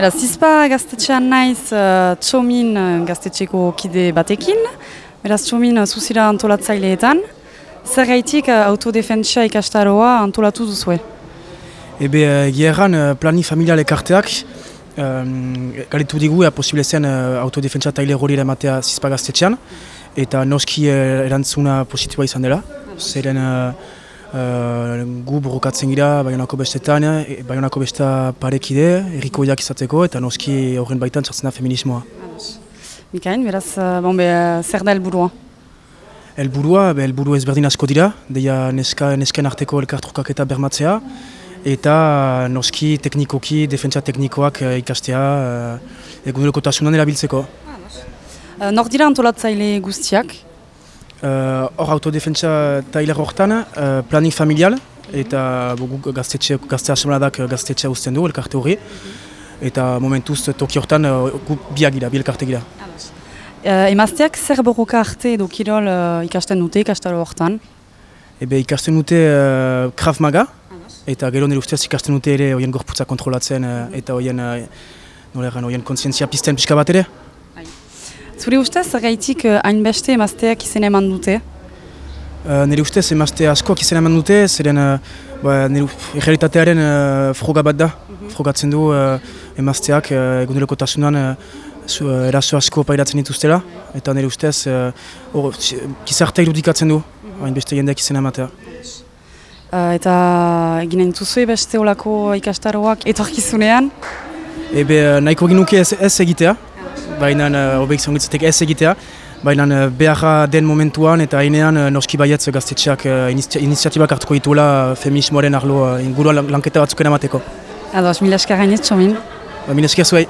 Beraz, zizpa gaztetxean naiz uh, txomin uh, gaztetxeko kide batekin, beraz txomin uh, zuzira antolatzaileetan. Zer gaitik uh, autodefentsia ikastaroa antolatu duzue? Ebe, uh, plani familial ekarteak, um, galetu digu, ea posible zen uh, autodefentsia taile hori ematea zizpa gaztetxean, eta noski uh, erantzuna positiboa izan dela. Zeren Uh, gu borrokatzen gira Bayonako bestetan, e, Bayonako besta parekide, erriko izateko eta noski horren baitan txartzen da feminismoa. Mikain, beraz, uh, bon, be, uh, zer da helburua? Helburua, be, helburu ezberdin asko dira, deia neska, nesken arteko elkartrukak eta bermatzea, eta noski teknikoki, defentsa teknikoak uh, ikastea, uh, eguneroko tasunan erabiltzeko. Uh, Nor dira antolatzaile guztiak? Eh, hor uh, autodefentsa tailer horretan, uh, planning familial, eta guk gaztetxe, gazte asembladak gaztetxea usten du, elkarte hori. Eta momentuz toki horretan uh, gu biak gira, bi elkarte gira. Uh, emazteak zer borroka arte edo kirol uh, ikasten dute ikastaro horretan? Ebe ikasten dute uh, Krav Maga, eta gero nire ustez ikasten dute ere oien gorputza kontrolatzen uh, eta oien, uh, oien konsientzia pizten pixka bat ere. Zure ustez, gaitik uh, hainbeste emazteak izan eman dute? Uh, nire ustez, emazte askoak izan eman dute, zeren uh, ba, nire egeritatearen uh, froga bat da. Mhm. Frogatzen du uh, emazteak uh, eguneleko tasunan uh, eraso asko pairatzen dituztela. Eta nire ustez, uh, kizartea irudikatzen du, mhm. hainbeste jendeak izan ematea. Uh, eta eginen duzue beste olako ikastaroak etorkizunean? Ebe nahiko ginuke ez, ez egitea, baina uh, obek zongitzatek ez egitea, baina uh, beharra den momentuan eta hainean uh, noski baietz gaztetxeak uh, iniziatibak hartuko dituela feminismoaren arlo uh, ingurua lanketa batzuk enamateko. Ados, mila esker gainetxo min. Ba, mila esker zuei.